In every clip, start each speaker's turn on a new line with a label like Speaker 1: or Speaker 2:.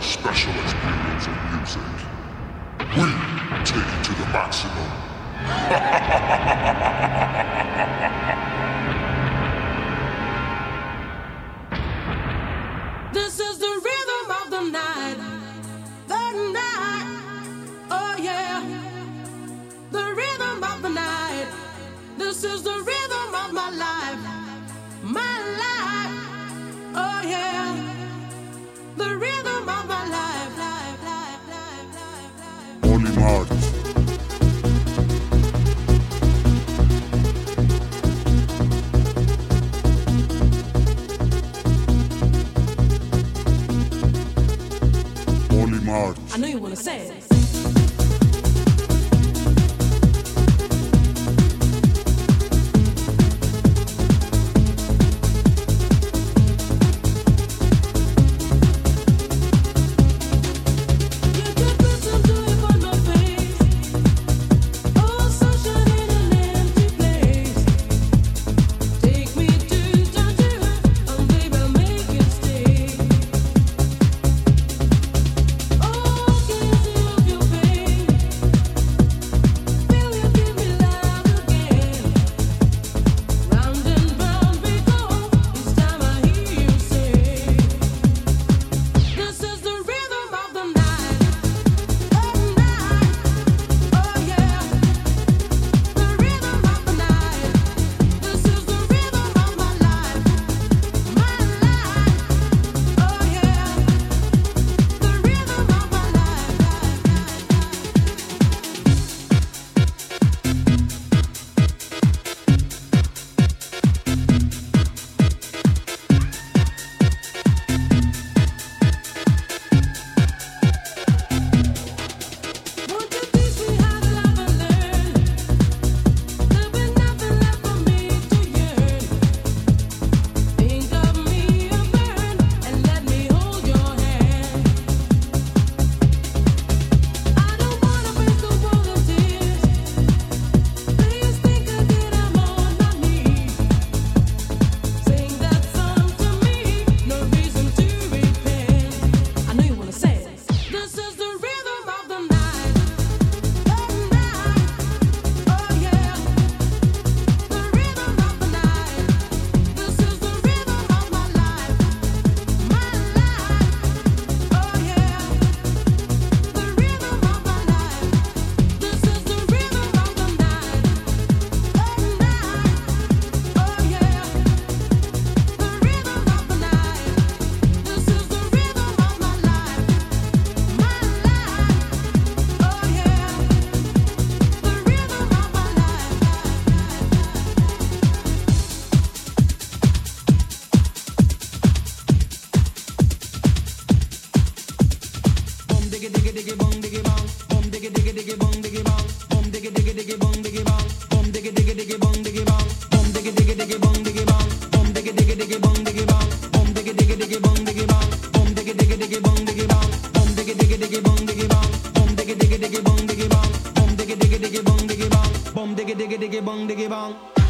Speaker 1: special experience of music. We take it to the maximum.
Speaker 2: this is the rhythm of the night. The night. Oh yeah. The rhythm of the night. This is the rhythm of my life. gonna say.
Speaker 3: diggy bong diggy bong, bom diggy diggy diggy bong diggy bong, bom diggy diggy diggy bong diggy bong.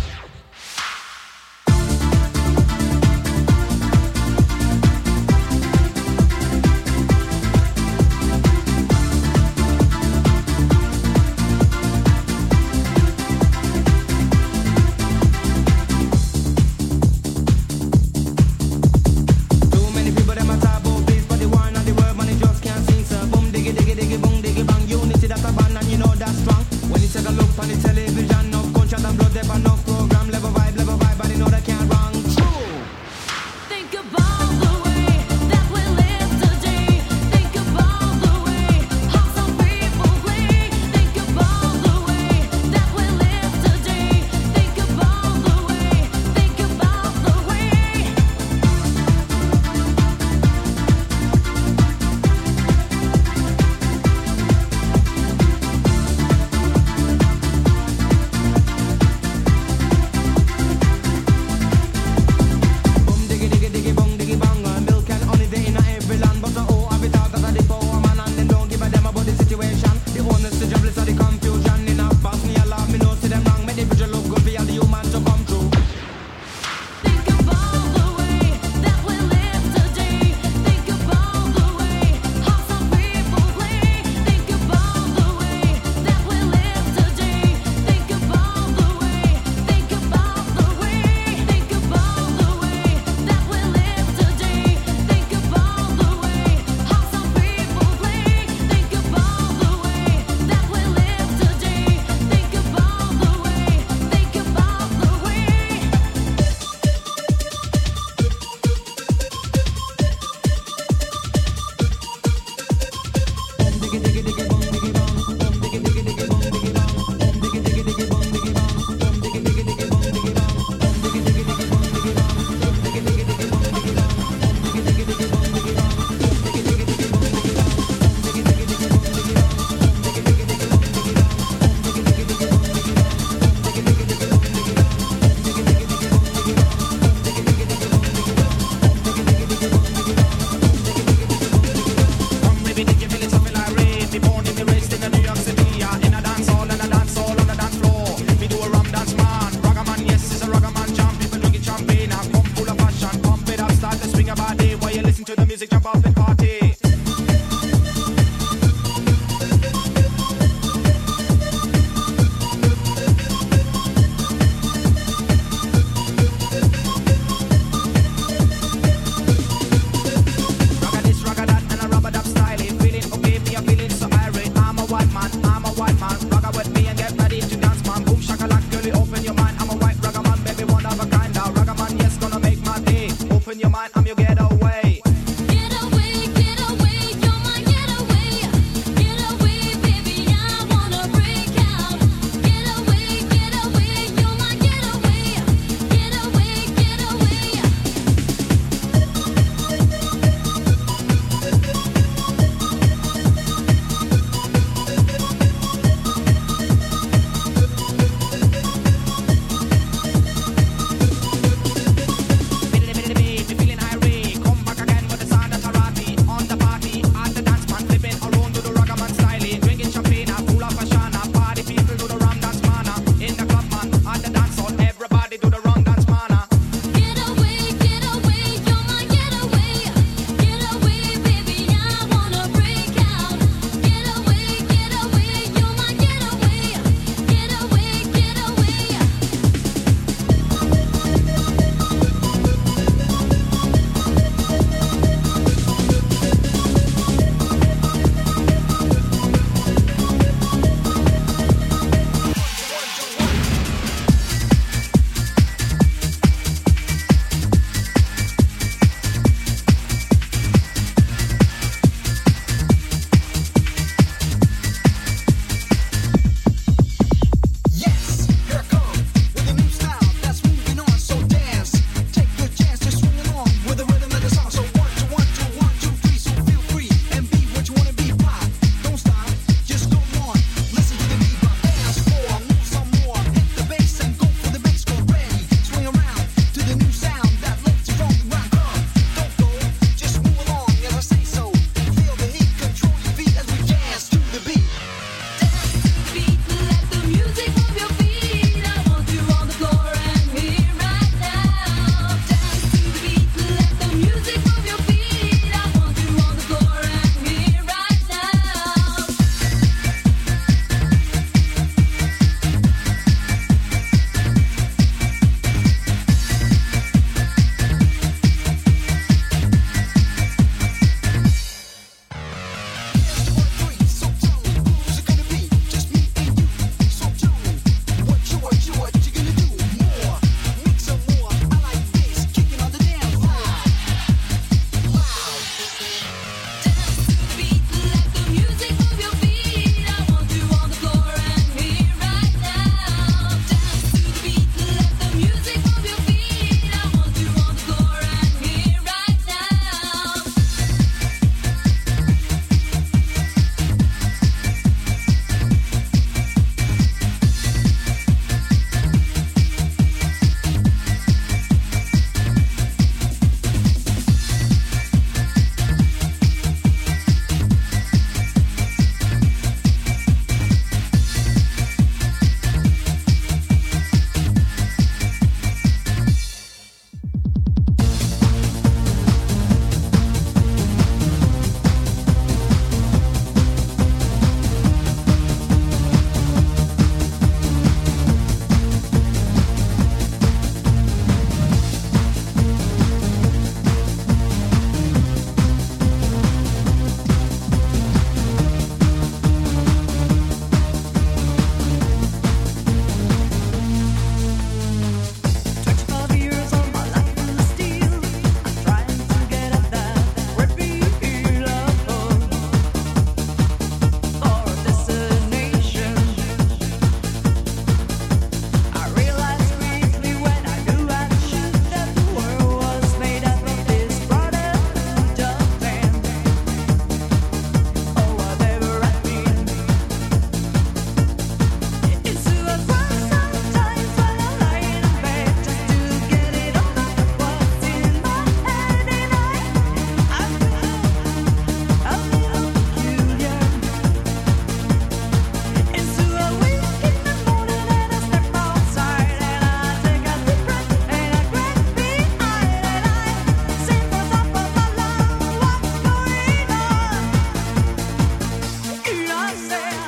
Speaker 3: say.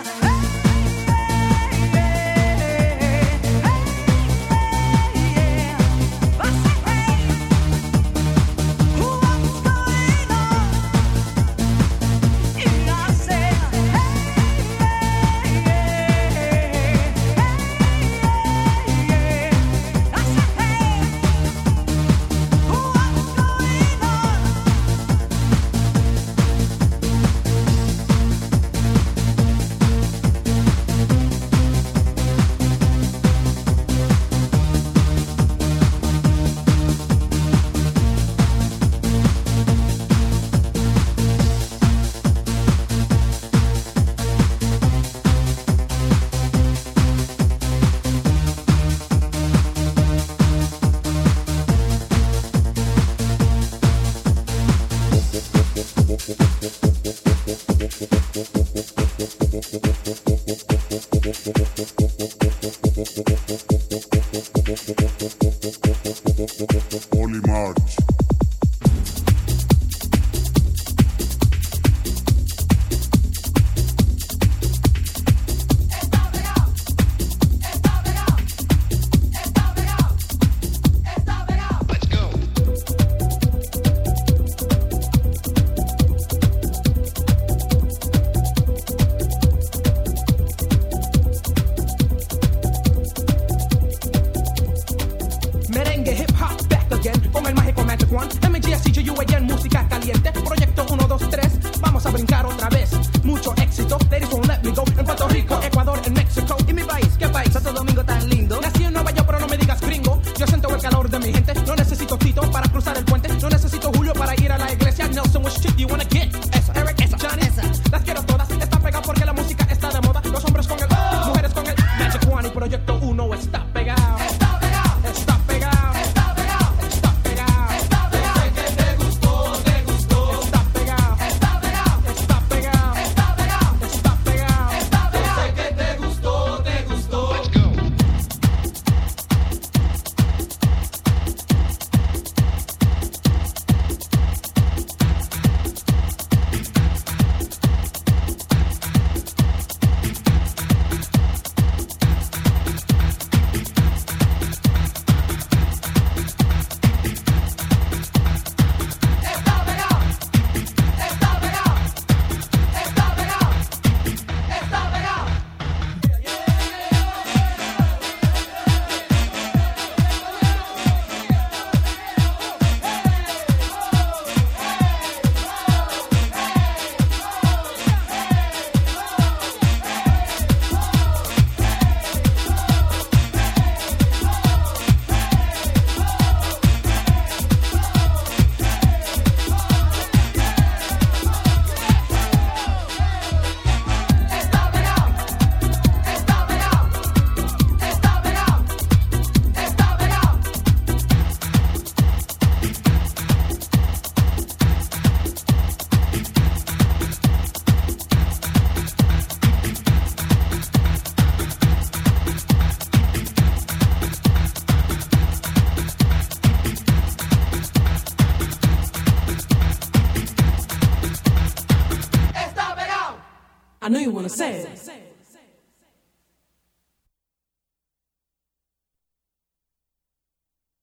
Speaker 3: shit you
Speaker 2: wanna get?